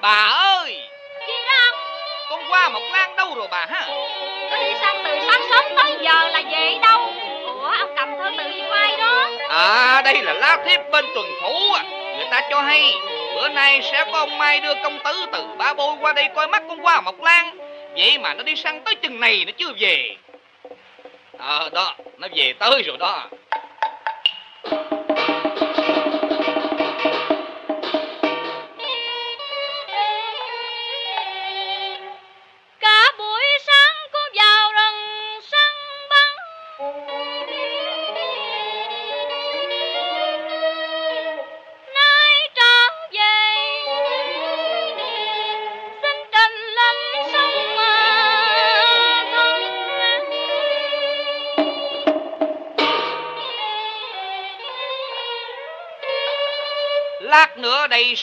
Bà ơi! Chi đó? Con qua Mộc Lan đâu rồi bà ha? Nó đi săn từ sáng sớm tới giờ là về đâu? Ủa ông cầm thơ từ gì ai đó? À đây là lá thiếp bên tuần phủ à. Người ta cho hay Bữa nay sẽ có ông Mai đưa công tử từ ba bôi qua đây coi mắt con qua Mộc Lan Vậy mà nó đi săn tới chừng này nó chưa về. Ờ đó Nó về tới rồi đó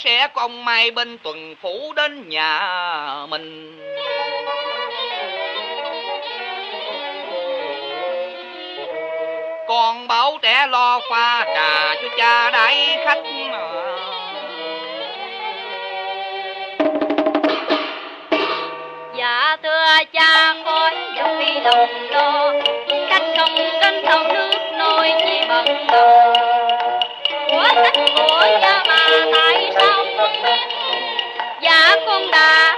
sẽ có ông Mai bên tuần phủ đến nhà mình. Con bảo trẻ lo pha trà cho cha đãi khách mà. Dạ thưa cha, con dòng đi lòng lo Cách không đến thau nước nôi chỉ bận đầu quá sách của Dạ con đã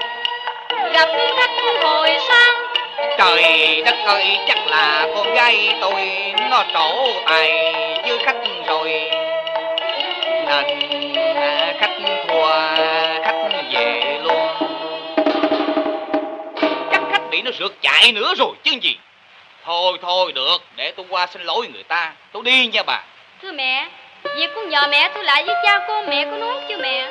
gặp khách hồi sáng Trời đất ơi chắc là con gái tôi nó trổ tài với khách rồi. Nên à, khách thua khách về luôn. Chắc khách bị nó rượt chạy nữa rồi chứ gì. Thôi thôi được để tôi qua xin lỗi người ta. Tôi đi nha bà. Thưa mẹ Việc con nhờ mẹ tôi lại với cha con mẹ có nói chứ mẹ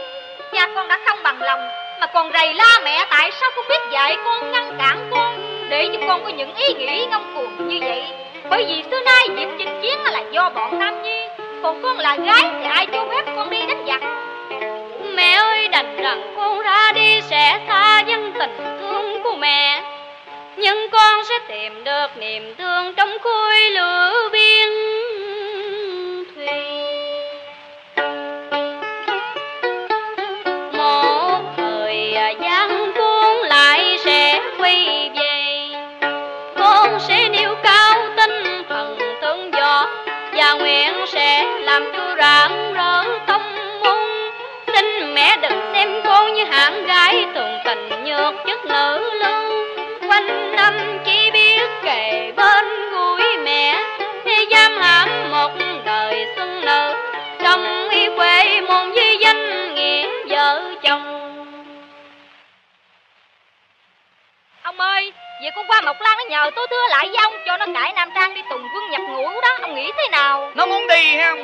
Cha con đã không bằng lòng, Mà còn rầy la mẹ, tại sao không biết dạy con, ngăn cản con? Để cho con có những ý nghĩ ngông cuồng như vậy. Bởi vì xưa nay việc chinh chiến là do bọn Nam Nhi, Còn con là gái thì ai cho phép con đi đánh giặc? Mẹ ơi, đành rằng con ra đi sẽ xa dân tình thương của mẹ. Nhưng con sẽ tìm được niềm thương trong khối lửa biên thuyền. Làm cho rạng rỡ tâm môn. Xin mẹ đừng xem con như hạng gái thường tình nhược chất nữ lưu. Quanh năm chỉ biết kề bên gũi mẹ Thế giam hãm một đời xuân nở Trong y quê môn với danh nghĩa vợ chồng. Ông ơi, việc con qua Mộc Lan nó nhờ tôi thưa lại với ông Cho nó cải Nam Trang đi tùng quân nhập ngũ đó Ông nghĩ thế nào? Nó muốn đi ha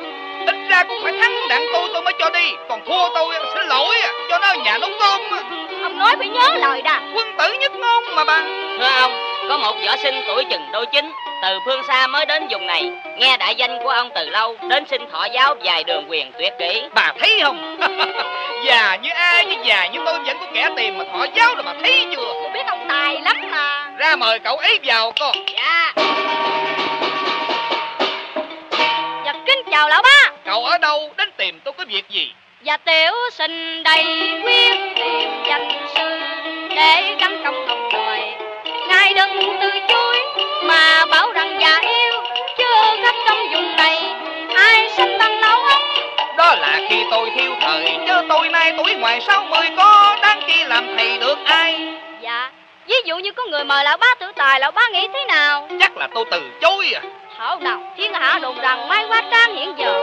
Ít ra cũng phải thắng đặng tôi tôi mới cho đi. Còn thua tôi xin lỗi à, cho nó ở nhà nấu cơm à. Ông nói phải nhớ lời đà Quân tử nhất ngôn mà bà. Thưa ông, có một võ sinh tuổi chừng đôi chín từ phương xa mới đến vùng này, nghe đại danh của ông từ lâu, đến xin thọ giáo vài đường quyền tuyệt kỹ. Bà thấy không? Già như ai chứ già như tôi vẫn có kẻ tìm mà thọ giáo rồi bà thấy chưa? Tôi biết ông tài lắm mà. Ra mời cậu ấy vào con. Dạ Dạ chào lão ba Cậu ở đâu? Đến tìm tôi có việc gì? Và tiểu sinh đây quyết tìm danh sư Để gắn công học đời Ngài đừng từ chối Mà bảo rằng già yêu Chưa khắp trong vùng này. Ai sinh bằng nấu ốc Đó là khi tôi thiêu thời Chứ tôi nay tuổi ngoài sáu mươi có Đáng chi làm thầy được ai? Dạ Ví dụ như có người mời lão bá tử tài Lão bá nghĩ thế nào? Chắc là tôi từ chối à Thảo nào thiên hạ đồn rằng Mai Hoa Trang hiện giờ.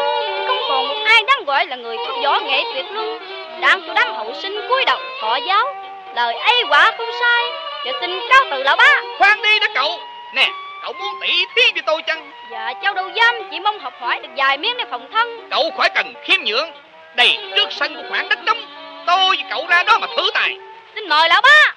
Không còn một ai đáng gọi là người có võ nghệ tuyệt luân. Đang cho đám hậu sinh cúi đầu thọ giáo. Lời ấy quả không sai Và xin cáo từ lão bá. Khoan đi đó cậu. Nè cậu muốn tỉ thí với tôi chăng? Dạ cháu đầu dâm chỉ mong học hỏi được vài miếng để phòng thân. Cậu khỏi cần khiêm nhượng. Đây trước sân của khoảng đất trống. Tôi với cậu ra đó mà thử tài. Xin mời lão bá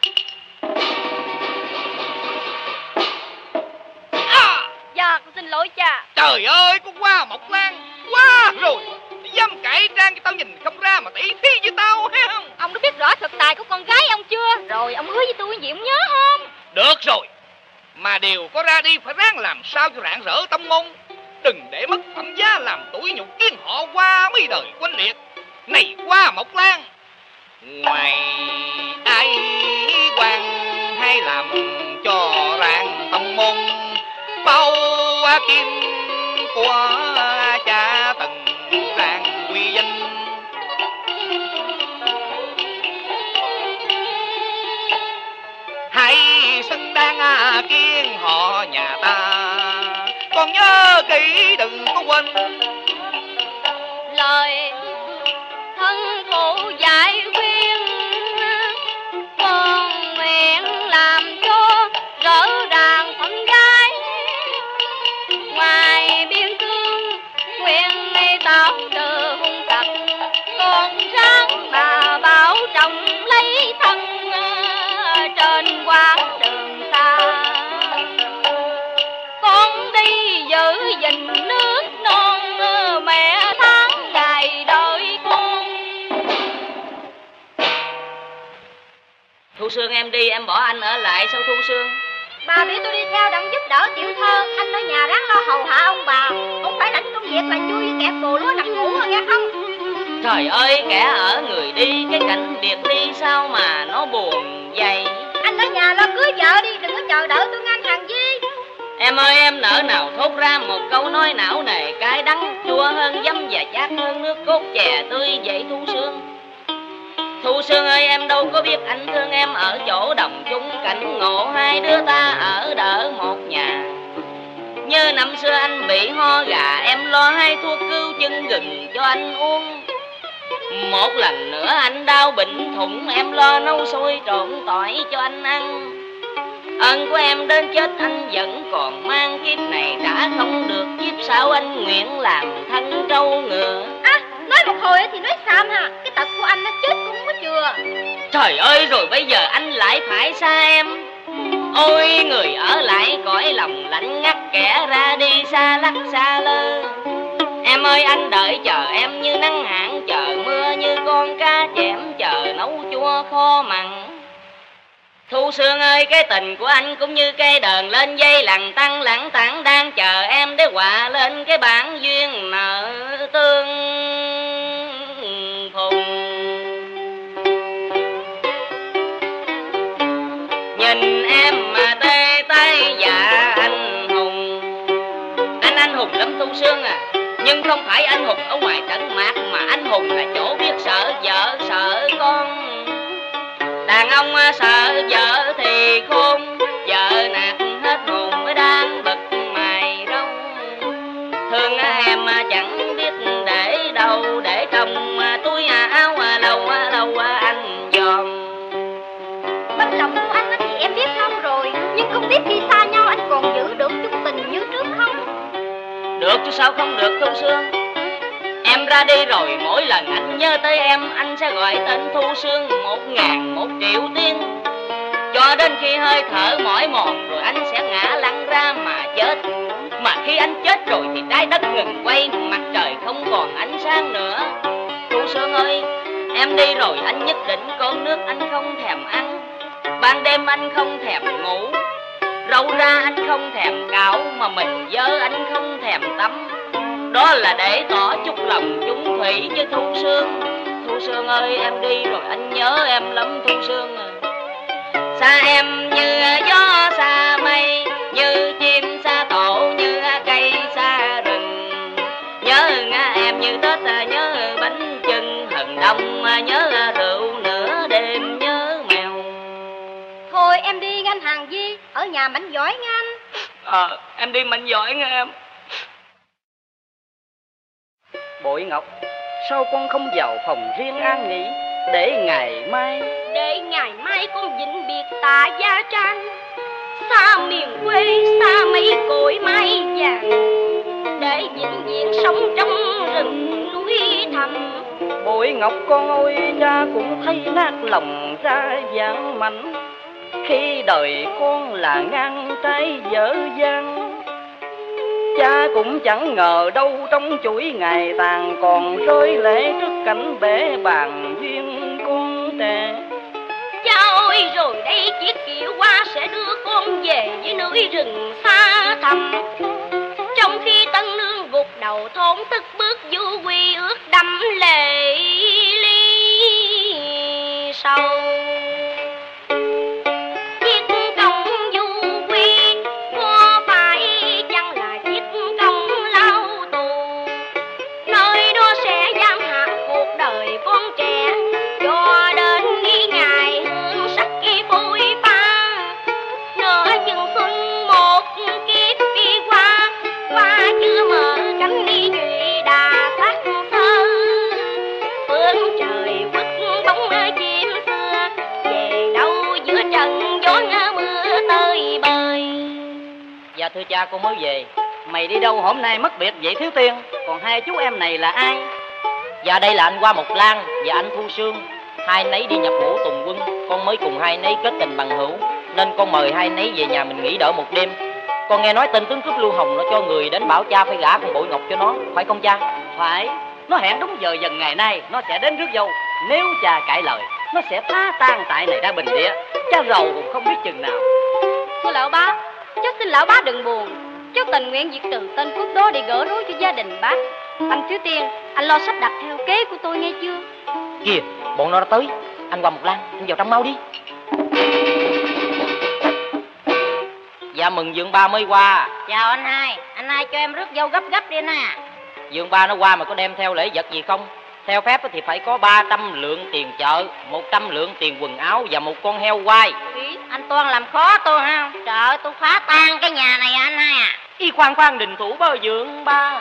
Trời ơi con qua Mộc Lan Quá rồi. Dám cải trang cho tao nhìn không ra mà tỉ thí với tao hay không? Ông đã biết rõ thực tài của con gái ông chưa? Rồi ông hứa với tôi gì ông nhớ không Được rồi. Mà điều có ra đi phải ráng làm sao cho rạng rỡ tâm môn. Đừng để mất phẩm giá làm tuổi nhục kiến họ qua mấy đời quanh liệt. Này qua Mộc Lan ngoài ai quan hay làm cho ràng tâm môn bao kim của cha từng sang quy danh hãy xứng đáng kiên họ nhà ta, còn nhớ kỹ đừng có quên. Lời Thu Sương em đi em bỏ anh ở lại sao Thu Sương? Bà biết tôi đi theo đặng giúp đỡ tiểu thơ. Anh ở nhà ráng lo hầu hạ ông bà. Không phải lãnh công việc là vui kẻ bồ lúa nằm ngủ rồi nghe không? Trời ơi kẻ ở người đi Cái cảnh biệt ly sao mà nó buồn vậy? Anh ở nhà lo cưới vợ đi đừng có chờ đợi tôi ngang hàng gì. Em ơi em nỡ nào thốt ra một câu nói não nề Cái đắng chua hơn dấm và chát hơn nước cốt chè tươi vậy Thu Sương Thu Sương ơi, em đâu có biết anh thương em ở chỗ đồng chung cảnh ngộ. Hai đứa ta ở đỡ một nhà. Như năm xưa anh bị ho gà, Em lo hai thuốc cứu chân gừng cho anh uống. Một lần nữa anh đau bệnh thủng, Em lo nấu sôi trộn tỏi cho anh ăn. Ơn của em đến chết, anh vẫn còn mang kiếp này. Đã không được kiếp sau, anh nguyện làm thân trâu ngựa. À nói một hồi thì nói xàm hả? Cái tật của anh nó chết cũng có chừa. Trời ơi, rồi bây giờ anh lại phải xa em Ôi, người ở lại cõi lòng lạnh ngắt, kẻ ra đi xa lắc xa lơ. Em ơi, anh đợi chờ em như nắng hạn, chờ mưa như con cá chém, chờ nấu chua kho mặn. Thu Sương ơi, cái tình của anh cũng như cây đờn lên dây lằng tăng, lẳng tẳng đang chờ em để hòa lên cái bản duyên nợ tương phùng. Nhìn em mà tê tay dạ anh hùng. Anh anh hùng lắm Thu Sương à Nhưng không phải anh hùng ở ngoài trận mạc Mà anh hùng là chỗ biết sợ vợ sợ con. Đàn ông à, sợ sao không được, Thu Sương? Em ra đi rồi, mỗi lần anh nhớ tới em, Anh sẽ gọi tên Thu Sương một ngàn một triệu tiên. Cho đến khi hơi thở mỏi mòn, Rồi anh sẽ ngã lăn ra mà chết. Mà khi anh chết rồi thì trái đất ngừng quay, Mặt trời không còn ánh sáng nữa. Thu Sương ơi, Em đi rồi, anh nhất định con nước anh không thèm ăn. Ban đêm anh không thèm ngủ. Râu ra anh không thèm cạo Mà mình dơ anh không thèm tắm. Đó là để tỏ chút lòng chung thủy với Thu Sương. Thu Sương ơi em đi rồi anh nhớ em lắm Thu Sương à Xa em như gió xa mây Như chim xa tổ như cây xa rừng. Nhớ em như Tết nhớ bánh chưng. Hừng đông nhớ rượu nửa đêm nhớ mèo. Thôi em đi ngành hàng gì Ở nhà mạnh giỏi nha anh. Ờ em đi mạnh giỏi nghe em Bội Ngọc Sao con không vào phòng riêng an nghỉ Để ngày mai? Để ngày mai con vĩnh biệt tạ gia tranh Xa miền quê xa mấy cội mai vàng. Để vĩnh viễn sống trong rừng núi thẳm. Bội Ngọc con ơi cha cũng thấy nát lòng ra vàng mảnh. Khi đời con là ngang trái dở dang Cha cũng chẳng ngờ đâu trong chuỗi ngày tàn Còn rơi lệ trước cảnh bể bàn duyên con tệ Cha ơi, rồi đây chiếc kiệu qua sẽ đưa con về với núi rừng xa thẳm Trong khi tân nương gục đầu thốn, tức bước du quy ước đẫm lệ. Thưa cha con mới về. Mày đi đâu hôm nay mất biệt vậy thiếu tiên? Còn hai chú em này là ai? Dạ đây là anh Hoa Mộc Lan và anh Thu Sương. Hai nấy đi nhập ngũ tùng quân. Con mới cùng hai nấy kết tình bằng hữu Nên con mời hai nấy về nhà mình nghỉ đỡ một đêm. Con nghe nói tên tướng cướp Lưu Hồng Nó cho người đến bảo cha phải gả con bội ngọc cho nó Phải không cha? Phải. Nó hẹn đúng giờ dần ngày nay Nó sẽ đến rước dâu. Nếu cha cãi lời Nó sẽ phá tan tại này ra bình địa. Cha rầu cũng không biết chừng nào. Thưa lão bá Cháu xin lão bá đừng buồn. Cháu tình nguyện việc trừ tên cướp đó để gỡ rối cho gia đình bác Anh Thiếu Tiên Anh lo sắp đặt theo kế của tôi nghe chưa? Kìa bọn nó đã tới. Anh qua một lan Anh vào trong mau đi. Dạ mừng dượng ba mới qua. Chào anh hai. Anh hai cho em rước dâu gấp gấp đi nè. Dượng ba nó qua mà có đem theo lễ vật gì không Theo phép thì phải có 300 lượng tiền chợ 100 lượng tiền quần áo Và một con heo quay Ý, Anh Toan làm khó tôi ha. Trời ơi tôi phá tan cái nhà này anh hai à. Y khoan khoan đình thủ bao dượng ba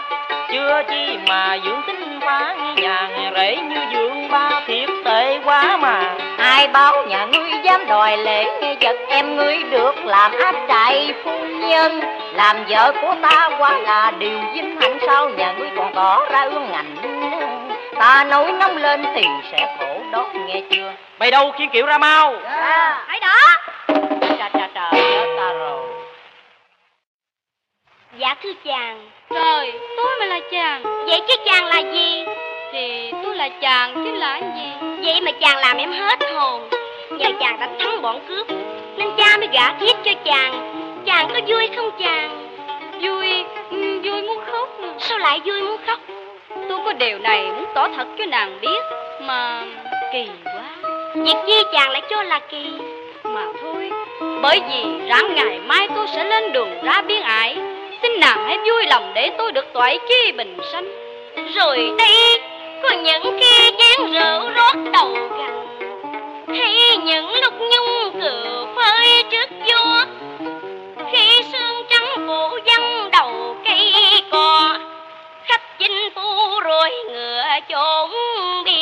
Chưa chi mà dượng tính phá nhà rể như dượng ba thiệt tệ quá mà. Ai báo nhà ngươi dám đòi lễ vật em ngươi được làm áp trại phu nhân. Làm vợ của ta quá là điều vinh hạnh sao nhà ngươi còn tỏ ra ương ngạnh Ta nổi nóng lên thì sẽ khổ đó nghe chưa? Mày đâu khiến kiểu ra mau? À. Hãy đó. Trời trời trời ta rồi. Dạ thưa chàng. Trời tôi mà là chàng. Vậy chứ chàng là gì? Thì tôi là chàng chứ là gì? Vậy mà chàng làm em hết hồn. Nhờ chàng đánh thắng bọn cướp Nên cha mới gả thiết cho chàng. Chàng có vui không chàng? Vui, ừ, vui muốn khóc Sao lại vui muốn khóc Tôi có điều này muốn tỏ thật cho nàng biết Mà kỳ quá. Việc chi chàng lại cho là kỳ. Mà thôi Bởi vì ráng ngày mai tôi sẽ lên đường ra biên ải. Xin nàng hãy vui lòng để tôi được toại chi bình sanh. Rồi đây có những khi chén rượu rót đầu gần Hay những lúc nhung cự phơi trước gió rồi ngựa trốn đi.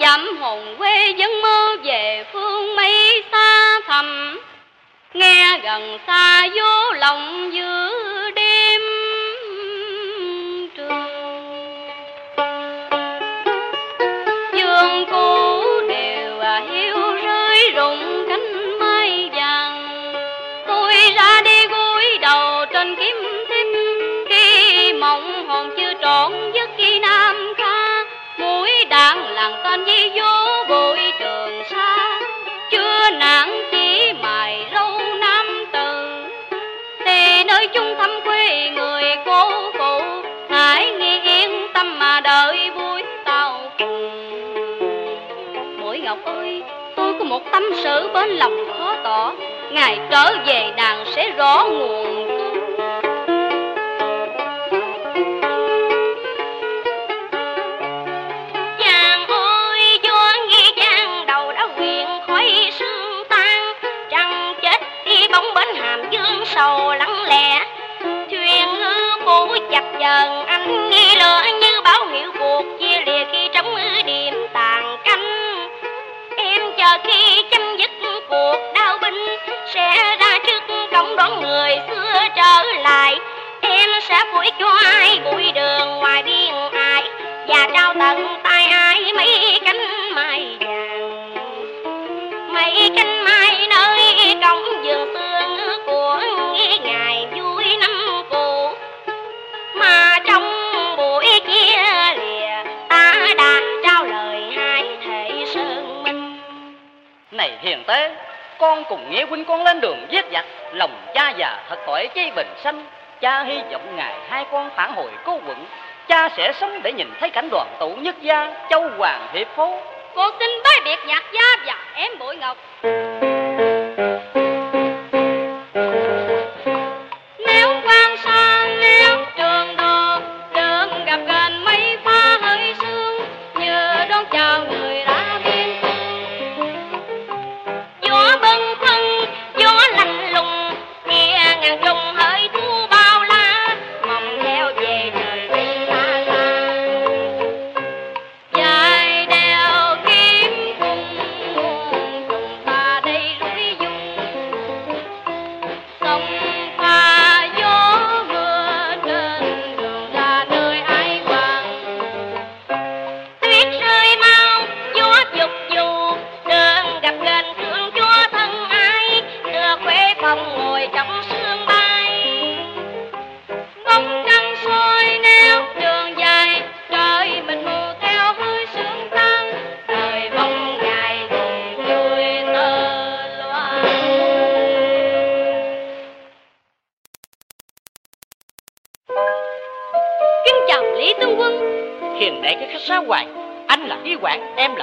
Dặm hồn quê vẫn mơ về phương mây xa thầm. Nghe gần xa vô lòng giữa dân tan di vô bụi trường xa chưa nản chỉ mài lâu năm từ. Thì nơi chung thăm quê người cô phụ, hãy nghe yên tâm mà đợi buổi tàu cùng mỗi ngọc ơi, tôi có một tâm sự bên lòng khó tỏ, ngày trở về nàng sẽ rõ nguồn phủ anh nghi lửa như báo hiệu cuộc chia lìa khi trống điểm tàn canh. Em chờ khi chấm dứt cuộc đau binh, Sẽ ra trước cổng đón người xưa trở lại. Em sẽ phủi cho ai tế. Con cùng nghĩa huynh con lên đường giết giặc, Lòng cha già thật tội chi bình sanh. Cha hy vọng ngày hai con phản hồi cố quận Cha sẽ sống để nhìn thấy cảnh đoàn tụ nhất gia, Châu Hoàng hiệp phố Con xin bái biệt nhạc gia và em bội ngọc.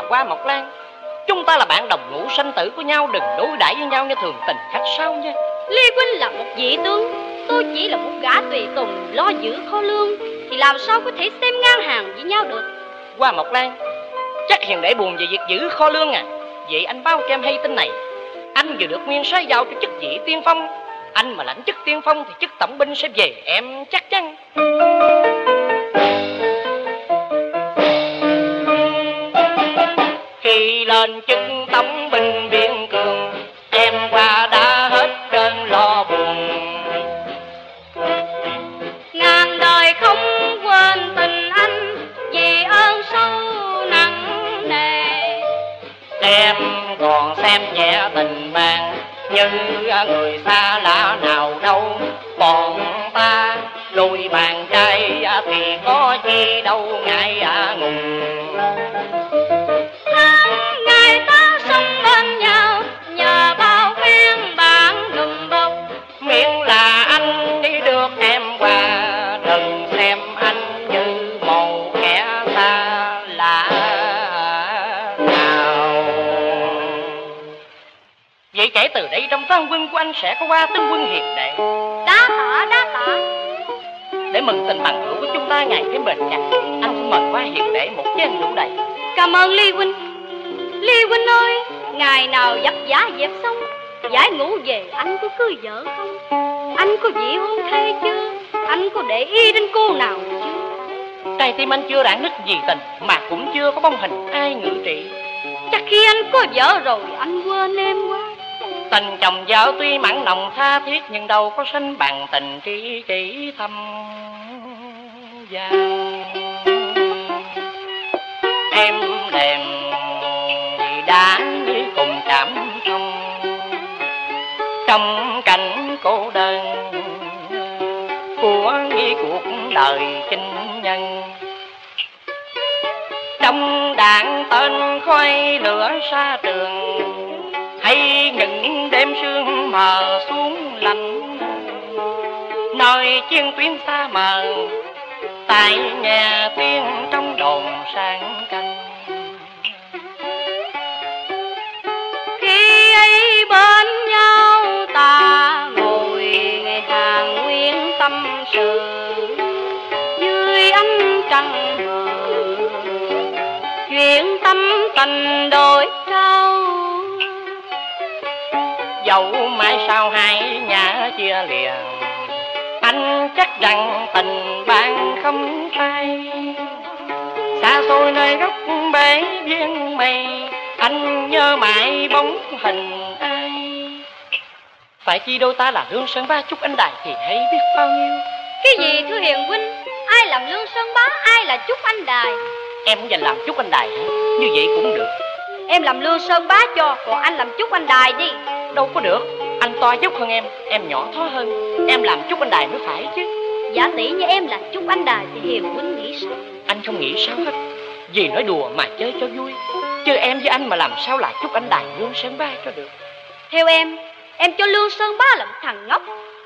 Hoa Mộc Lan Chúng ta là bạn đồng ngũ sanh tử của nhau Đừng đối đãi với nhau như thường tình khách sáo nha. Lê Huynh là một vị tướng Tôi chỉ là một gã tùy tùng lo giữ kho lương Thì làm sao có thể xem ngang hàng với nhau được? Hoa Mộc Lan Chắc hiền đệ buồn về việc giữ kho lương à. Vậy anh báo cho em hay tin này Anh vừa được nguyên soái giao cho chức vị tiên phong. Anh mà lãnh chức tiên phong Thì chức tổng binh sẽ về em chắc chắn Khi lên chức tổng binh biên cường Em qua đã hết cơn lo buồn Ngàn đời không quên tình anh Vì ơn sâu nặng nề. Em còn xem nhẹ tình bạn Như người xa lạ nào đâu. Còn ta đôi bàn trai Thì có chi đâu ngại à ngùng Vậy kể từ đây trong thân quân của anh sẽ có qua tướng quân hiền đệ. Đá tả đá tả Để mừng tình bằng hữu của chúng ta ngày thêm bền chặt Anh xin mời qua hiền đệ một chén rượu đầy. Cảm ơn Ly Huynh. Ly Huynh ơi Ngày nào dập giá dẹp xong Giải ngủ về anh có cưới vợ không? Anh có vị hôn thê chưa? Anh có để ý đến cô nào chưa? Trái tim anh chưa rạn nứt gì tình Mà cũng chưa có bông hình ai ngự trị. Chắc khi anh có vợ rồi anh quên em quá Tình chồng vợ tuy mặn nồng tha thiết, Nhưng đâu có sánh bằng tình tri kỷ thâm gian. Em đềm thì đã như cùng cảm thông. Trong cảnh cô đơn Của nghi cuộc đời chinh nhân. Trong đạn tên khói lửa xa trường hay những đêm sương mờ xuống lạnh. Nơi chiến tuyến xa mờ tại nhà tiên trong đồn sáng canh. Khi ấy bên nhau ta ngồi ngày hàng nguyên tâm sự. Dưới ánh trăng mờ, chuyện tâm tình đổi dẫu mãi sau hai nhà chia lìa anh chắc rằng tình bạn không phai xa xôi nơi góc bể viên mây anh nhớ mãi bóng hình ai. Phải chi đôi ta là lương sơn ba chúc anh đài thì thấy biết bao nhiêu. Cái gì thưa hiền huynh? Ai làm lương sơn bá ai là chúc anh đài? Em muốn dành làm chúc anh đài hả? Như vậy cũng được. Em làm lương sơn bá cho còn anh làm chúc anh đài đi đâu có được. Anh to dốc hơn em em nhỏ thó hơn. Em làm chúc anh đài mới phải chứ. Giả tỷ như em là chúc anh đài thì hiền huynh nghĩ sao? Anh không nghĩ sao hết. Vì nói đùa mà chơi cho vui. Chứ em với anh mà làm sao là chúc anh đài lương sơn ba cho được. Theo em em cho lương sơn bá là một thằng ngốc.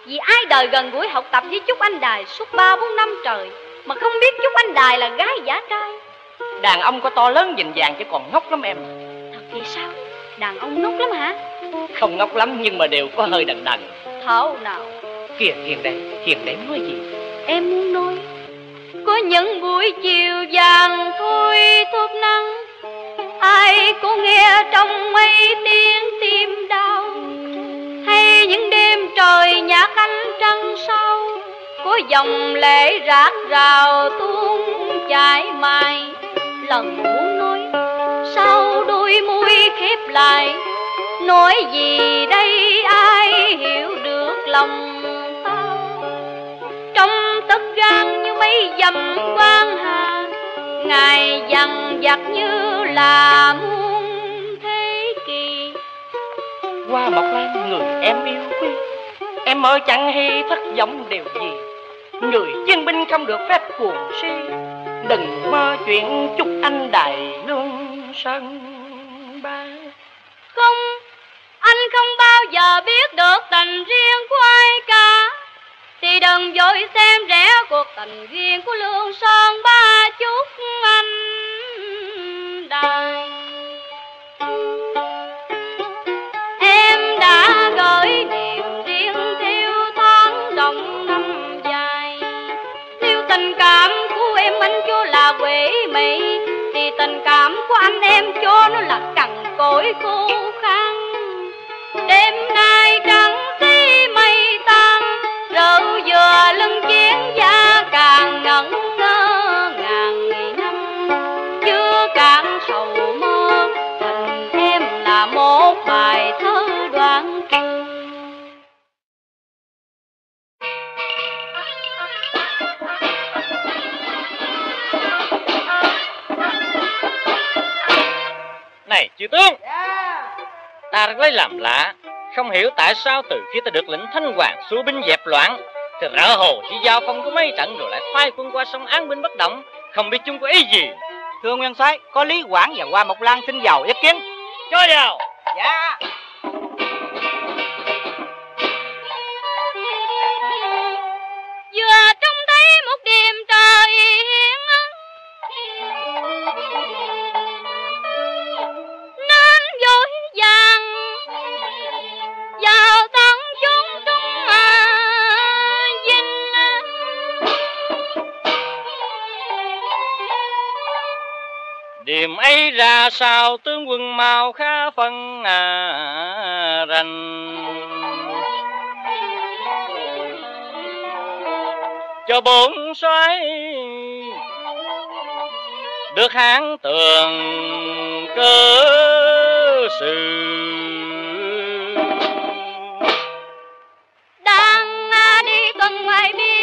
Vì ai đời gần gũi học tập với chúc anh đài suốt ba bốn năm trời mà không biết chúc anh đài là gái giả trai? Đàn ông có to lớn nhìn vàng chứ còn ngốc lắm em. Thật vậy sao? Đàn ông ngốc lắm hả không ngốc lắm nhưng mà đều có hơi đần đần thảo nào? Kìa hiền đây hiền đấy nói gì? Em muốn nói có những buổi chiều vàng thôi thốt nắng. Ai có nghe trong mấy tiếng tim đau. Hay những đêm trời nhạt ánh trăng sau có dòng lệ rạc rào tuôn chảy mai lần muốn nói sau đôi môi khép lại nói gì đây ai hiểu được lòng tao? Trong tất gan như mấy dầm quan hà ngày dằn vặt như là muôn thế kỷ. Qua mọc lan người em yêu quý em mơ chẳng hay thất vọng điều gì. Người chiến binh không được phép cuồng si đừng mơ chuyện chúc anh đài lương sân ba không anh không bao giờ biết được tình riêng của ai cả. Thì đừng vội xem rẻ cuộc tình riêng của lương sơn ba chúc anh đài em đã gửi niềm riêng theo tháng rộng năm dài. Theo tình cảm của em anh cho là quỷ mị. Thì tình cảm của anh em cho nó là cằn cỗi khô khan chư tướng! Ta rất lấy làm lạ Không hiểu tại sao từ khi ta được lệnh thanh hoàng xua binh dẹp loạn Thì rỡ hồ chỉ giao phong có mấy trận rồi lại khoai quân qua sông án binh bất động Không biết chúng có ý gì Thưa Nguyên soái, có Lý Quảng và Hoa Mộc Lan xin vào ý kiến. Cho vào Dạ. Điểm ấy ra sao tướng quân mau khá phân à, rành. Cho bốn xoáy Được hán tường cơ sự. Đang à, đi tuần ngoài biên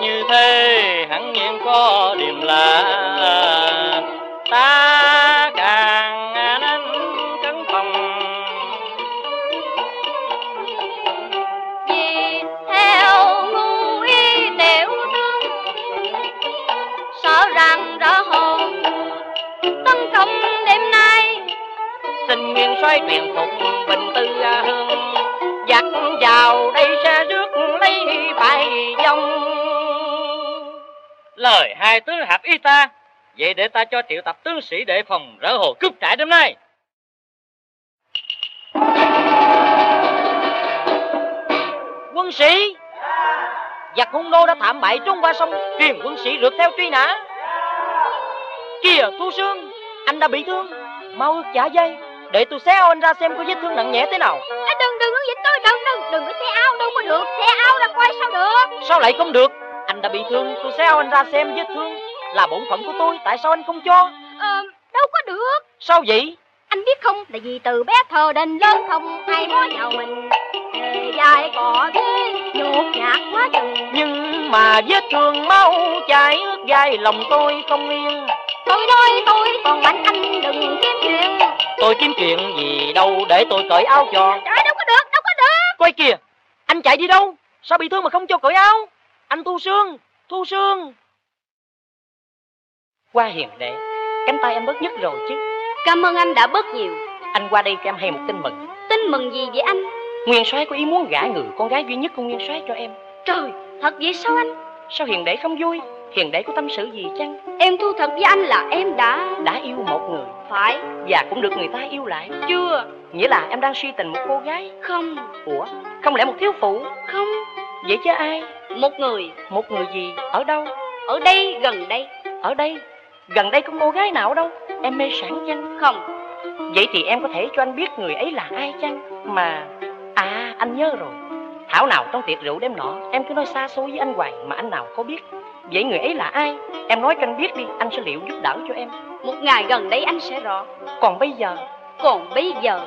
như thế hẳn nhiên có điểm lạ ta càng nên cẩn phòng vì theo ngu y tiểu thương sợ rằng rõ hồn tấn công đêm nay. Xin nguyên soái truyền phục hai tướng hợp ý ta? Vậy để ta cho triệu tập tướng sĩ để phòng rỡ hồ cướp trại đêm nay. Quân sĩ? Giặc hung nô đã thảm bại trung qua sông truyền quân sĩ rượt theo truy nã. Kìa thu sương anh đã bị thương. Mau ước trả dây để tôi xé ao anh ra xem có vết thương nặng nhẹ thế nào. À, đừng đừng có dịch tôi đừng đừng đừng có xe ao đâu có được. Xe ao là quay sao được? Sao lại không được đã bị thương tôi ao anh ra xem vết thương là bổn phận của tôi tại sao anh không cho? Ờ, đâu có được. Sao vậy? Anh biết không là vì từ bé thơ đến lớn không ai nói vào mình. Dài cỏ thế nhột nhạt quá chừng. Nhưng mà vết thương máu chảy ướt dài lòng tôi không yên. Tôi nói tôi còn mạnh anh đừng kiếm chuyện. Tôi kiếm chuyện gì đâu để tôi cởi áo cho. Trời đâu có được đâu có được. Quay kìa anh chạy đi đâu? Sao bị thương mà không cho cởi áo anh thu sương thu sương. Qua hiền đệ cánh tay em bớt nhất rồi chứ. Cảm ơn anh đã bớt nhiều. Anh qua đây cho em hay một tin mừng. Tin mừng gì vậy anh? Nguyên soái có ý muốn gả người con gái duy nhất của nguyên soái cho em. Trời thật vậy sao anh? Sao hiền đệ không vui? Hiền đệ có tâm sự gì chăng? Em thu thật với anh là em đã đã yêu một người. Phải. Và cũng được người ta yêu lại. Chưa. Nghĩa là em đang suy tình một cô gái. Không. Ủa? Không lẽ một thiếu phụ? Không vậy chứ ai? Một người. Một người gì? Ở đâu? Ở đây gần đây. Ở đây? Gần đây có cô gái nào đâu? Em mê sản chăng không. Vậy thì em có thể cho anh biết người ấy là ai chăng? Mà à anh nhớ rồi. Thảo nào trong tiệc rượu đêm nọ em cứ nói xa xôi với anh hoài mà anh nào có biết. Vậy người ấy là ai? Em nói cho anh biết đi anh sẽ liệu giúp đỡ cho em. Một ngày gần đây anh sẽ rõ. Còn bây giờ? Còn bây giờ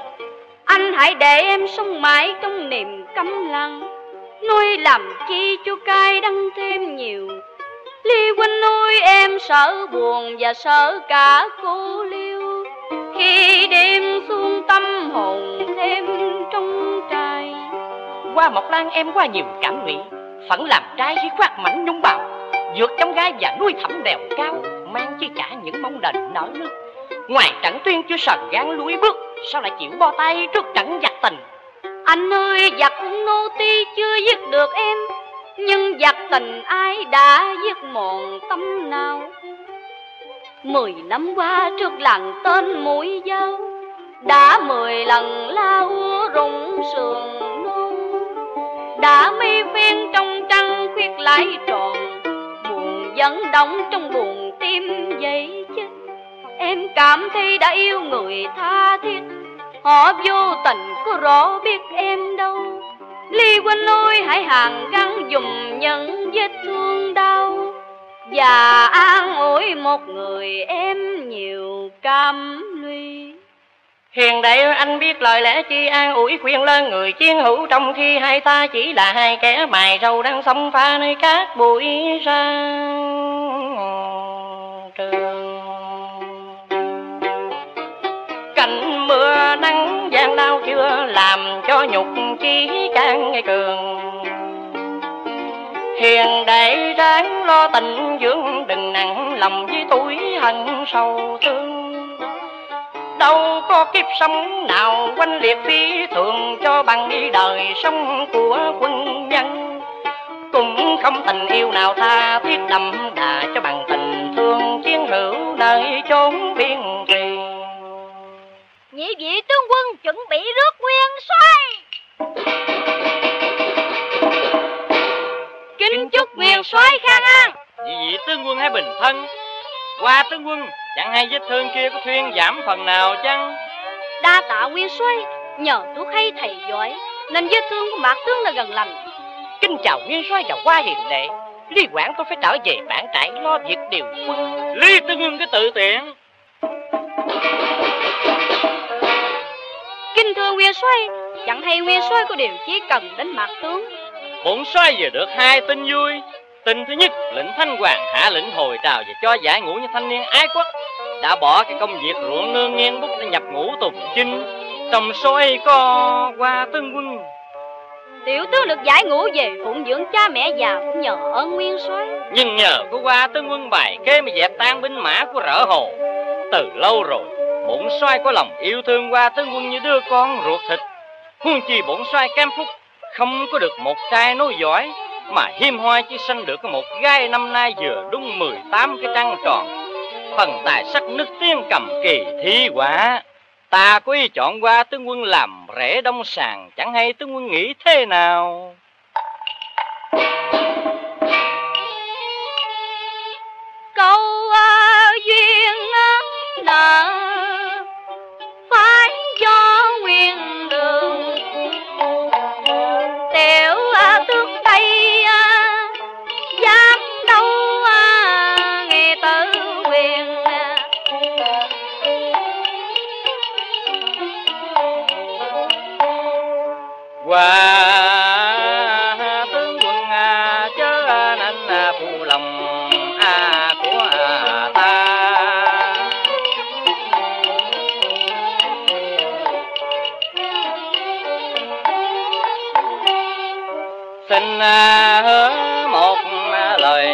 anh hãy để em sống mãi trong niềm câm lặng nuôi làm chi cho cay đắng thêm nhiều. Ly quanh nuôi em sợ buồn và sợ cả cô liêu. Khi đêm xuống tâm hồn thêm trong trai. Qua mộc lan em qua nhiều cảm nghĩ, phẫn làm trai khi khoác mảnh nhung bào. Vượt trong gai và nuôi thẳm đèo cao, mang chi cả những mong đền nở nước. Ngoài trận tuyên chưa sờn gan lũi bước, sao lại chịu bo tay trước trận giặc tình? Anh ơi, giặc nô ti chưa giết được em, nhưng giặc tình ai đã giết mòn tâm nào? Mười năm qua trước làng tên mũi dao, đã mười lần la úa rụng sườn nôn đã mi phiên trong trăng khuyết lại tròn, buồn vẫn đóng trong buồn tim dậy chết. Em cảm thấy đã yêu người tha thiết họ vô tình có rõ biết em đâu. Ly quanh lối hãy hàng gắn dùng những vết thương đau. Và an ủi một người em nhiều cam ly. Hiền đệ, anh biết lời lẽ chi an ủi khuyên lên người chiến hữu. Trong khi hai ta chỉ là hai kẻ mài râu đang xông pha nơi cát bụi ra làm cho nhục chí càng ngày cường. Hiền đệ ráng lo tình dưỡng, đừng nặng lòng với tuổi hận sâu thương đâu có kiếp sống nào quanh liệt phi thường cho bằng đi đời sống của quân nhân. Cũng không tình yêu nào tha thiết đậm đà cho bằng tình thương chiến hữu nơi chốn biên kỳ nhị vị tướng quân chuẩn bị rước nguyên soái kính chúc nguyên soái khang an. Vì vị tướng quân hãy bình thân. Qua tướng quân Chẳng hay vết thương kia có thuyên giảm phần nào chăng? Đa tạ nguyên soái nhờ tuốt hay thầy giỏi nên vết thương của mạc tướng là gần lành. Kính chào nguyên soái và qua hiền đệ. Lý quản tôi phải trở về bản trại lo việc điều quân. Lý tướng quân cái tự tiện thưa nguyên soái chẳng hay nguyên soái có điều chỉ cần đến mạc tướng. Bổn xoay vừa được hai tin vui. Tin thứ nhất lệnh thanh hoàng hạ lệnh hồi trào và cho giải ngũ như thanh niên ái quốc. Đã bỏ cái công việc ruộng nương nghiêng bút để nhập ngũ tùng chinh. Trong ấy có qua tướng quân. Tiểu tướng được giải ngũ về phụng dưỡng cha mẹ già cũng nhờ ơn nguyên soái. Nhưng nhờ có qua tướng quân bài kế mà dẹp tan binh mã của rỡ hồ. Từ lâu rồi bổn xoay có lòng yêu thương qua tướng quân như đứa con ruột thịt. Huống chi bổn xoay cam phúc, không có được một trai nối giỏi mà hiêm hoa chỉ sanh được một gái năm nay vừa đúng 18 cái trăng tròn. Phần tài sắc nước tiên cầm kỳ thi quả. Ta có ý chọn qua tướng quân làm rễ đông sàng, chẳng hay tướng quân nghĩ thế nào? Qua tướng quân à, chớ nên à, phụ lòng à, của à, ta. Xin à, hứa một à, lời.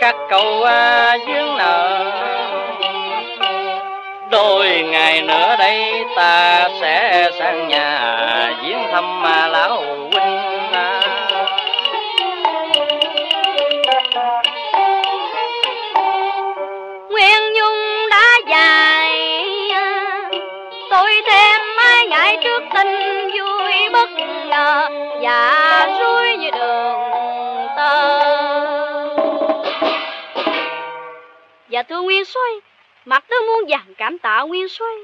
Các câu à, duyên nợ. Đôi ngày nữa đây ta sẽ sang nhà thăm mà lão huynh à. Nguyên Nhung đã dài Tôi thêm mấy ngày trước tình vui bất ngờ Và rối như đường tơ Dạ thưa Nguyên Soái Mặt tôi muôn vàng cảm tạ Nguyên Soái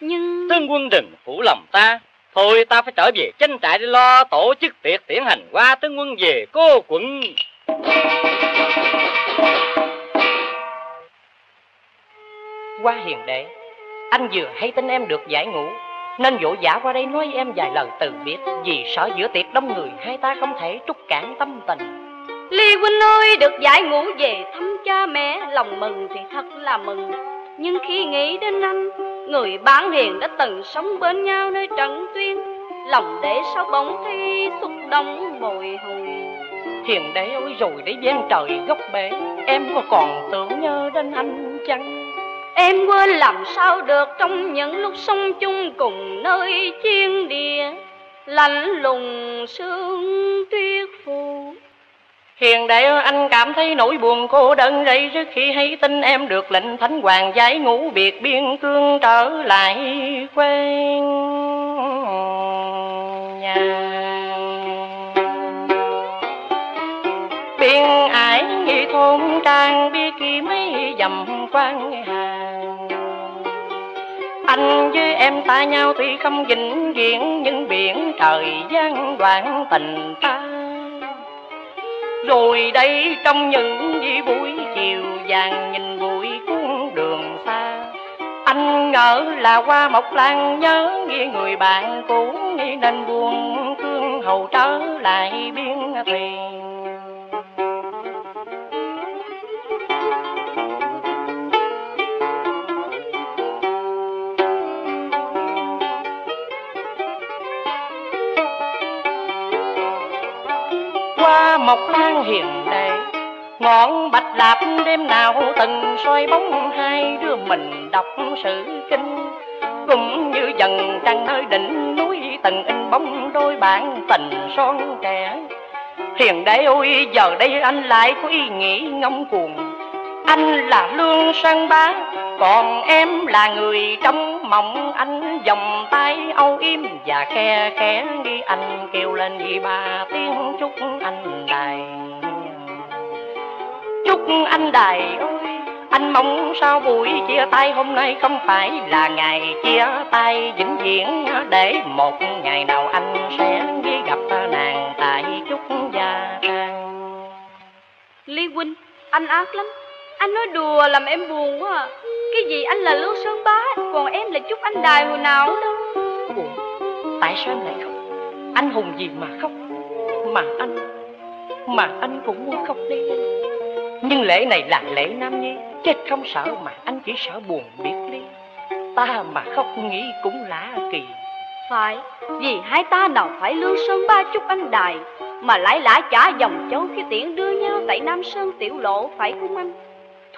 Nhưng tướng quân đừng phụ lòng ta thôi ta phải trở về tranh trại để lo tổ chức tiệc tiễn hành qua tướng quân về cô quận. Qua hiền đệ Anh vừa hay tin em được giải ngũ Nên vội vã qua đây nói em vài lời từ biệt Vì sợ giữa tiệc đông người Hai ta không thể trút cản tâm tình. Ly huynh ơi được giải ngũ về thăm cha mẹ Lòng mừng thì thật là mừng Nhưng khi nghĩ đến anh Người bán hiền đã từng sống bên nhau nơi trận tuyên. Lòng để sao bỗng thi xúc động bồi hồi. Hiền đệ ơi rồi để gian trời gốc bể. Em có còn tưởng nhớ đến anh chăng? Em quên làm sao được trong những lúc sống chung cùng nơi chiên địa. Lạnh lùng sương tuyết phù Hiền đệ, anh cảm thấy nỗi buồn cô đơn rây rứt khi hay tin em được lệnh thánh hoàng giải ngũ biệt biên cương trở lại quê nhà. Biên ải nghi thôn trang biết khi mấy dầm quan hàng. Anh với em ta nhau tuy không vĩnh viễn, nhưng biển trời gian đoạn tình ta rồi đây trong những vì buổi chiều vàng nhìn bụi cuốn đường xa. Anh ngỡ là qua Mộc Lan nhớ nghe người bạn cũ nghĩ nên buồn thương hầu trở lại biên thuyền. Qua Mộc Lan hiền đệ Ngọn bạch lạp đêm nào từng soi bóng hai đứa mình đọc sử kinh. Cũng như dần trăng nơi đỉnh núi từng in bóng đôi bạn tình son trẻ. Hiền đệ ôi, giờ đây anh lại có ý nghĩ ngông cuồng. Anh là lương sang bá còn em là người trong mộng, anh vòng tay âu yếm và khe khẽ đi. Anh kêu lên đi ba tiếng, chúc anh đài. Chúc anh đài ơi, anh mong sao buổi chia tay? Hôm nay không phải là ngày chia tay vĩnh viễn. Để một ngày nào anh sẽ đi gặp nàng tại chúc gia trang. Lý huynh, anh ác lắm. Anh nói đùa làm em buồn quá à. Cái gì anh là Lưu Sơn Bá Còn em là Trúc Anh Đài hồi nào? Đâu buồn. Tại sao em lại khóc? Anh hùng gì mà khóc? Mà anh Mà anh cũng muốn khóc đi Nhưng lễ này là lễ Nam Nhi Chết không sợ mà anh chỉ sợ buồn biết ly Ta mà khóc nghĩ cũng lạ kỳ. Phải Vì hai ta nào phải lương sơn ba chục anh đài. Mà lại lã trả dòng châu khi tiện đưa nhau Tại Nam Sơn tiểu lộ phải không anh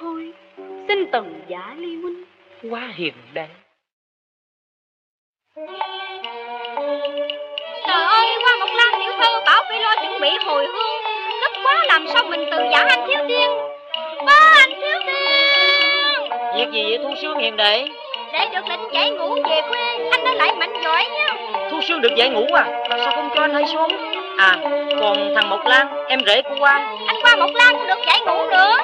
Thôi. Xin từng giả ly huynh. Quá hiền đệ Trời ơi, qua một lan tiểu thư bảo phải lo chuẩn bị hồi hương. Gấp quá làm sao mình từ giả anh thiếu tiên? Ba anh thiếu tiên! Việc gì vậy Thu Sương hiền đệ? Để được lệnh giải ngũ về quê Anh đã lại mạnh giỏi nha. Thu Sương được giải ngũ à? Sao không cho anh hay xuống? À còn thằng Mộc Lan Em rể của Qua Anh qua một lan cũng được giải ngũ nữa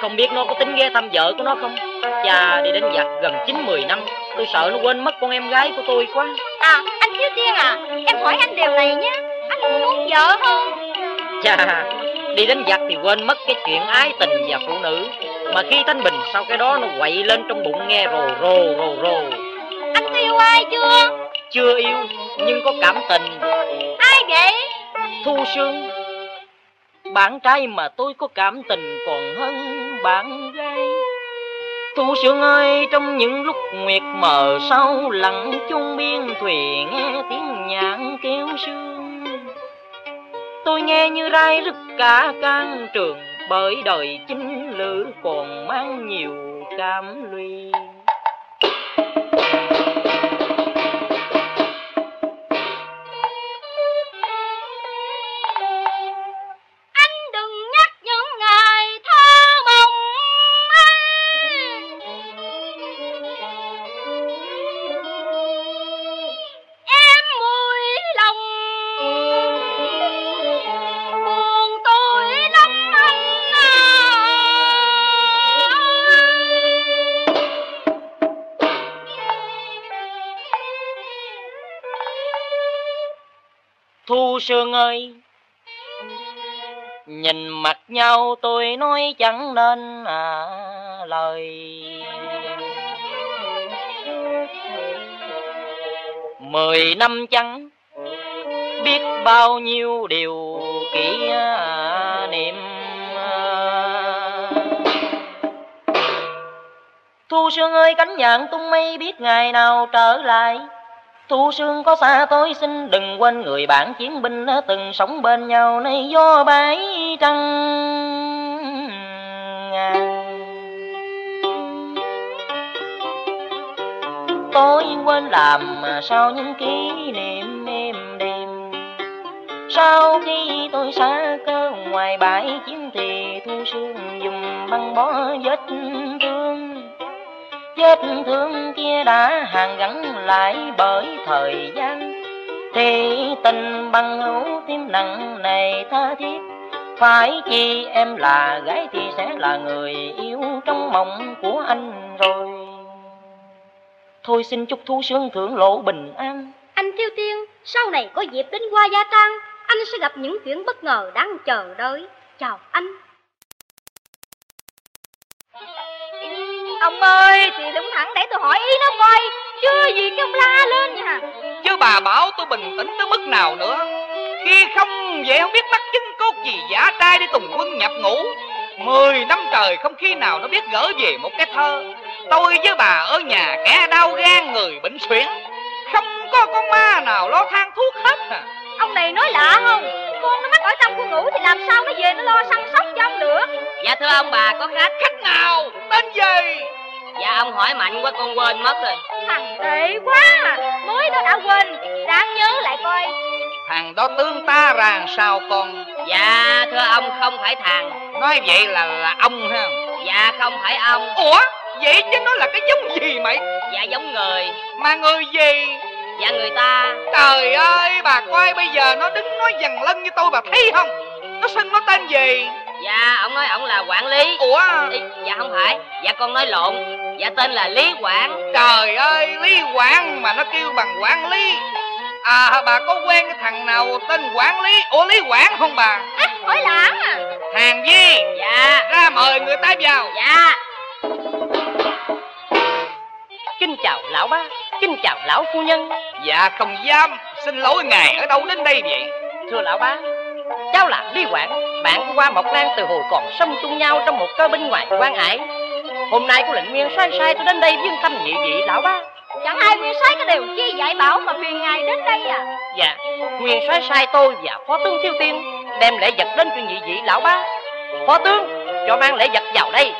Không biết nó có tính ghé thăm vợ của nó không? Cha đi đánh giặc gần 9-10 năm. Tôi sợ nó quên mất con em gái của tôi quá. À, anh thiếu tiên à Em hỏi anh điều này nhé. Anh có muốn vợ không? Chà Đi đánh giặc thì quên mất cái chuyện ái tình và phụ nữ. Mà khi thanh bình sau cái đó nó quậy lên trong bụng nghe rồ rồ rồ rồ. Anh yêu ai chưa? Chưa yêu nhưng có cảm tình. Ai vậy? Thu Sương bạn trai mà tôi có cảm tình còn hơn bạn gái. Thu Sương ơi, trong những lúc nguyệt mờ sau, lặng chung biên thuyền nghe tiếng nhạc kêu sương. Tôi nghe như rai rứt cả can trường, bởi đời chính lữ còn mang nhiều cảm luyện Sương ơi. Nhìn mặt nhau tôi nói chẳng nên à, lời. Mười năm chăng Biết bao nhiêu điều kỷ à, niệm à. Thu Sương ơi cánh nhạn tung mây biết ngày nào trở lại. Thu Sương có xa tôi xin đừng quên người bạn chiến binh đã từng sống bên nhau, nay gió bãi trăng. Tôi quên làm mà sao những kỷ niệm êm đềm Sau khi tôi xa cơ ngoài bãi chiến thì Thu Sương dùm băng bó vết thương Vết thương kia đã hàng gắn lại bởi thời gian Thì tình bằng hữu thêm nặng nề tha thiết Phải chi em là gái thì sẽ là người yêu trong mộng của anh rồi Thôi xin chúc Thu sướng thưởng lộ bình an Anh Tiêu Tiên, sau này có dịp đến qua Gia Trang, anh sẽ gặp những chuyện bất ngờ đáng chờ đợi. Chào anh. Ông ơi, thì đúng thẳng để tôi hỏi ý nó coi, chưa gì cái ông la lên nha. Chứ bà bảo tôi bình tĩnh tới mức nào nữa Khi không vậy không biết bắt chứng cốt gì giả trai để tùng quân nhập ngũ Mười năm trời không khi nào nó biết gỡ về một cái thơ Tôi với bà ở nhà kẻ đau gan người bệnh suyễn Không có con ma nào lo than thuốc hết à Ông này nói lạ không? Con nó mắc ở trong khu ngủ thì làm sao nó về nó lo săn sóc cho ông được? Dạ thưa ông bà có khách Khách nào? Tên gì? Dạ ông hỏi mạnh quá con quên mất rồi Thằng tệ quá à. Mới nó đã quên, đáng nhớ lại coi. Thằng đó tướng ta ra sao con Dạ thưa ông không phải thằng Nói vậy là là ông ha Dạ không phải ông Ủa? Vậy chứ nó là cái giống gì mày? Dạ giống người Mà người gì? Dạ người ta Trời ơi, bà coi bây giờ nó đứng nói dằn lân như tôi bà thấy không? Nó xưng nó tên gì? Dạ ông nói ông là quản lý. Ủa? Ý, Dạ không phải. Dạ con nói lộn. Dạ tên là Lý Quảng. Trời ơi, Lý Quảng mà nó kêu bằng quản lý. À, bà có quen cái thằng nào tên quản lý? Ủa Lý Quảng không bà? À, hỏi lãng à. Hàng Di Dạ. Ra mời người ta vào. Dạ. Kính chào lão ba Kính chào lão phu nhân. Dạ không dám. Xin lỗi ngài ở đâu đến đây vậy? Thưa lão ba Cháu là Lý Quảng Bạn Hoa Mộc Lan từ hồi còn sống chung nhau Trong một cơ binh ngoài quan ải Hôm nay có lệnh nguyên sai sai tôi đến đây viên thăm nhị vị lão ba Chẳng ai nguyên soái có điều chi dạy bảo mà phiền ngài đến đây à? Dạ Nguyên soái sai tôi và phó tướng thiếu tiên Đem lễ vật đến cho nhị vị lão ba Phó tướng cho mang lễ vật vào đây.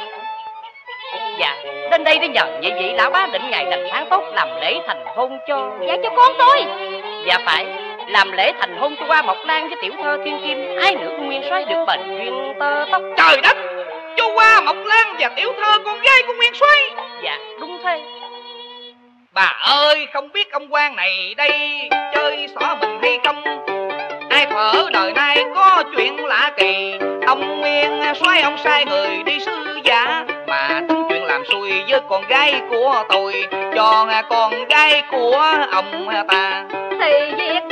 Dạ Đến đây để nhờ nhị vị lão ba định ngày lành tháng tốt Làm lễ thành hôn cho. Dạ cho con tôi. Dạ phải Làm lễ thành hôn cho qua Mộc Lan với tiểu thơ thiên kim Ai nữa của nguyên soái được bền duyên tơ tóc. Trời đất! Cho qua Mộc Lan và tiểu thơ con gái của Nguyên soái! Dạ đúng thế. Bà ơi không biết ông quan này đây Chơi xỏ mình hay không? Ai thở đời nay có chuyện lạ kỳ. Ông Nguyên xoay ông sai người đi sư giả Mà tính chuyện làm xui với con gái của tôi Cho con gái của ông ta. Thì việc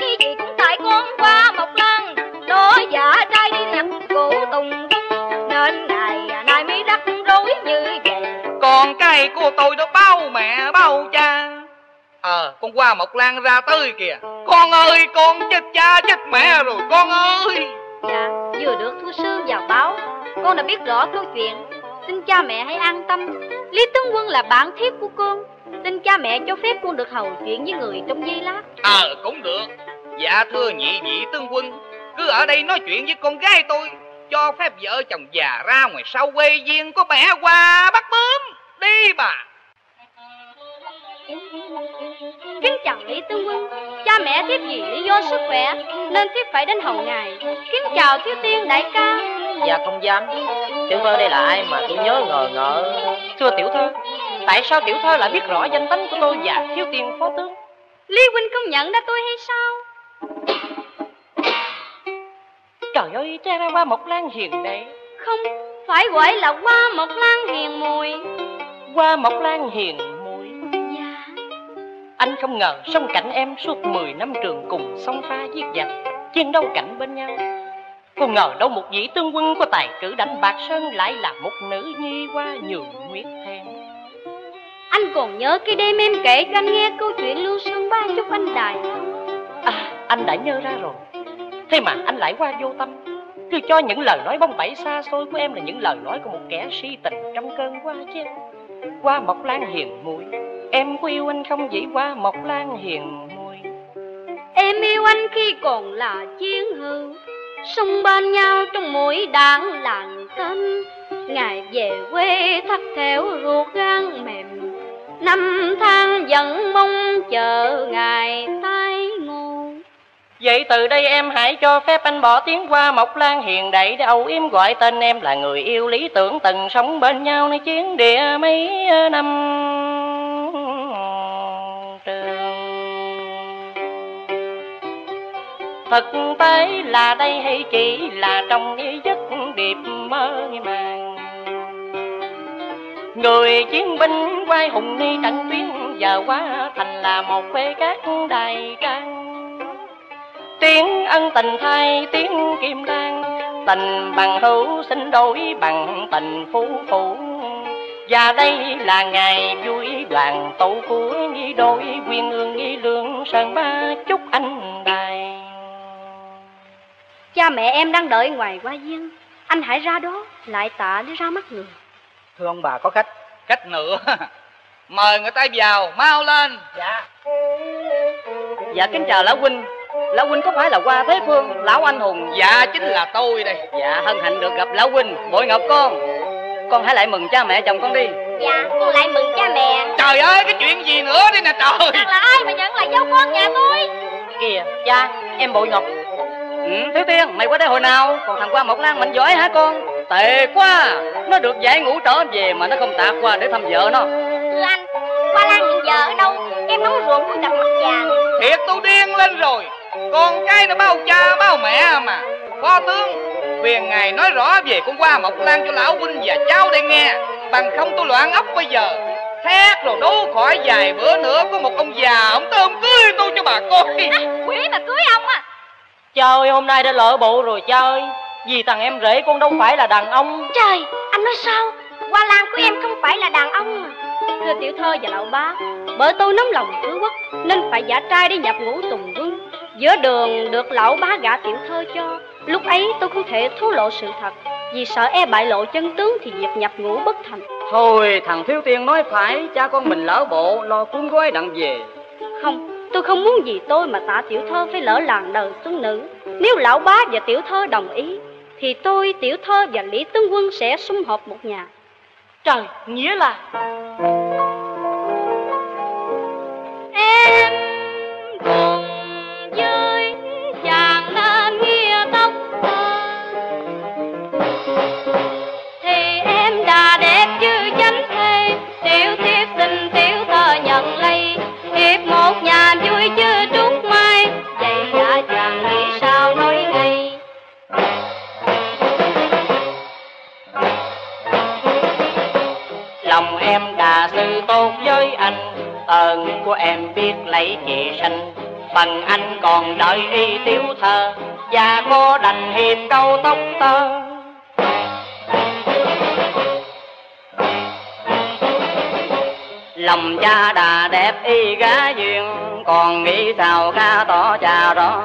Cái của tôi đó bao mẹ bao cha. Ờ. Con qua Mộc Lan ra tới kìa. Con ơi con chết cha chết mẹ rồi con ơi. Dạ vừa được thu sư vào báo Con đã biết rõ câu chuyện. Xin cha mẹ hãy an tâm. Lý Tướng Quân là bạn thiết của con. Xin cha mẹ cho phép con được hầu chuyện với người trong giây lát. Ờ cũng được. Dạ thưa nhị vị tướng quân Cứ ở đây nói chuyện với con gái tôi Cho phép vợ chồng già ra ngoài sau quê viên Có bẻ qua bắt bướm Đi bà. Kính chào Lý Tướng Quân Cha mẹ thiếp vì lý do sức khỏe Nên thiếp phải đến hầu ngài. Kính chào thiếu tiên đại ca. Dạ không dám. Tiểu thơ đây là ai mà tôi nhớ ngờ ngợ Thưa tiểu thơ Tại sao tiểu thơ lại biết rõ danh tánh của tôi và thiếu tiên phó tướng? Lý Huynh không nhận ra tôi hay sao? Trời ơi tra ra qua một lan hiền đệ Không Phải gọi là hoa một lan hiền mùi Qua một lan hiền Dạ Anh không ngờ song cảnh em suốt 10 năm trường cùng song pha giết giặc Chiến đấu cảnh bên nhau. Không ngờ đâu một vị tướng quân có tài cử đánh bạc sơn Lại là một nữ nhi qua nhường nguyệt thẹn Anh còn nhớ cái đêm em kể cho anh nghe câu chuyện Lưu Sơn Ba chúc anh không? À anh đã nhớ ra rồi. Thế mà anh lại qua vô tâm. Cứ cho những lời nói bông bẩy xa xôi của em là những lời nói của một kẻ si tình trong cơn qua chứ qua Mộc Lan hiền muội Em có yêu anh không dĩ qua Mộc Lan hiền muội Em yêu anh khi còn là chiến hữu sung bên nhau trong mỗi đảng làng tâm Ngày về quê thắt theo ruột gan mềm. Năm tháng vẫn mong chờ ngày ta Vậy từ đây em hãy cho phép anh bỏ tiếng qua Mộc Lan hiền đẩy để âu yếm gọi tên em là người yêu lý tưởng từng sống bên nhau nơi chiến địa mấy ờ, năm trường. Thực tế là đây hay chỉ là trong ý giấc điệp mơ màng Người chiến binh quay hùng đi trận tuyến, giờ quá thành là một quê cát đầy trang tiếng ân tình thay tiếng kim lan tình bằng hữu xin đổi bằng tình phú phụ và đây là ngày vui đoàn tụ của nghi đôi quyên ương nghi lương sơn ba chúc anh đài. Cha mẹ em đang đợi ngoài qua viên Anh hãy ra đó Lại tạ để ra mắt người. Thưa ông bà có khách. Cách nữa. Mời người ta vào mau lên. Dạ. Dạ kính chào lão huynh Lão huynh có phải là qua Thế Phương? Lão anh hùng. Dạ chính là tôi đây. Dạ hân hạnh được gặp lão huynh. Bội ngọc con. Con hãy lại mừng cha mẹ chồng con đi. Dạ con lại mừng cha mẹ. Trời ơi cái chuyện gì nữa đây nè trời Rằng là ai mà nhận là dâu con nhà tôi? Kìa cha em bội ngọc. Ừ, Thiếu Tiên, mày qua đây hồi nào? Còn thằng qua Mộc Lan mạnh giỏi hả con? Tệ quá! Nó được giải ngũ trở về mà nó không tạp qua để thăm vợ nó. Thưa anh Hoa Lan hiện giờ ở đâu? Em nấu ruộng của cặp mặt vàng Thiệt tôi điên lên rồi Con cái nó bao cha bao mẹ mà. Phó tướng Phiền ngài nói rõ về con qua Mộc Lan cho lão huynh và cháu đây nghe. Bằng không tôi loạn ốc bây giờ. Thét rồi đố khỏi vài bữa nữa Có một ông già ông tôm cưới tôi cho bà coi. Quỷ mà cưới ông à Trời hôm nay đã lỡ bộ rồi chơi. Vì thằng em rể con đâu phải là đàn ông. Trời anh nói sao? Hoa Lan của em không phải là đàn ông mà. Thưa tiểu thơ và lão bá Bởi tôi nóng lòng thứ quốc Nên phải giả trai đi nhập ngũ tùng Giữa đường được lão bá gả tiểu thơ cho Lúc ấy tôi không thể thú lộ sự thật Vì sợ e bại lộ chân tướng thì việc nhập ngũ bất thành. Thôi thằng thiếu tiên nói phải Cha con mình lỡ bộ lo cuốn gói đặng về. Không tôi không muốn gì tôi mà tạ tiểu thơ phải lỡ làng đời xuân nữ. Nếu lão bá và tiểu thơ đồng ý Thì tôi, tiểu thơ và Lý Tướng Quân sẽ sum họp một nhà. Trời, nghĩa là tốt với anh ơn của em biết lấy chị sinh. Bằng anh còn đợi y tiểu thơ, và có đành hiệp câu tóc tơ. Lòng cha đà đẹp y gá duyên, còn nghĩ sao ca tỏ cha rõ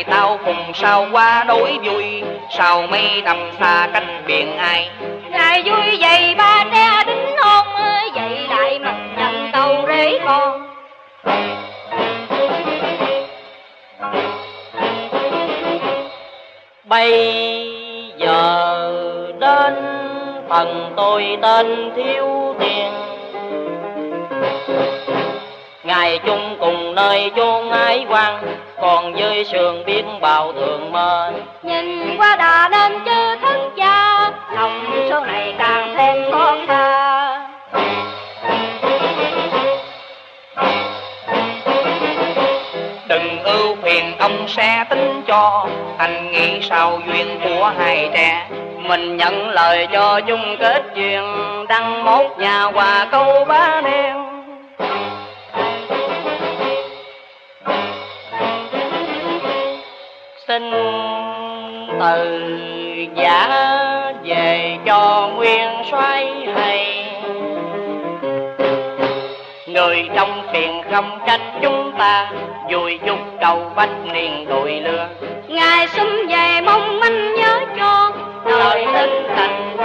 ngày tao cùng sao qua đối vui? Sao mấy năm xa cách biển ai? Ngày vui vậy ba trẻ đính hôn Vậy lại mặt trận tàu rễ con. Bây giờ đến phần tôi tên thiếu tiền ngài chung cùng nơi chôn ái quan còn với sườn biết bao thường mến Nhìn qua đà nên chứ thất gia Lòng sau này càng thêm con tha đừng ưu phiền ông sẽ tính cho anh nghĩ sao duyên của hai trẻ. Mình nhận lời cho chung kết duyên đăng một nhà hòa câu bá đen xin từ giả về cho nguyên soái hay. Người trong tiền không trách chúng ta vui chút đầu bách niên đội lừa. Ngài xung về mong manh nhớ cho đời tinh thành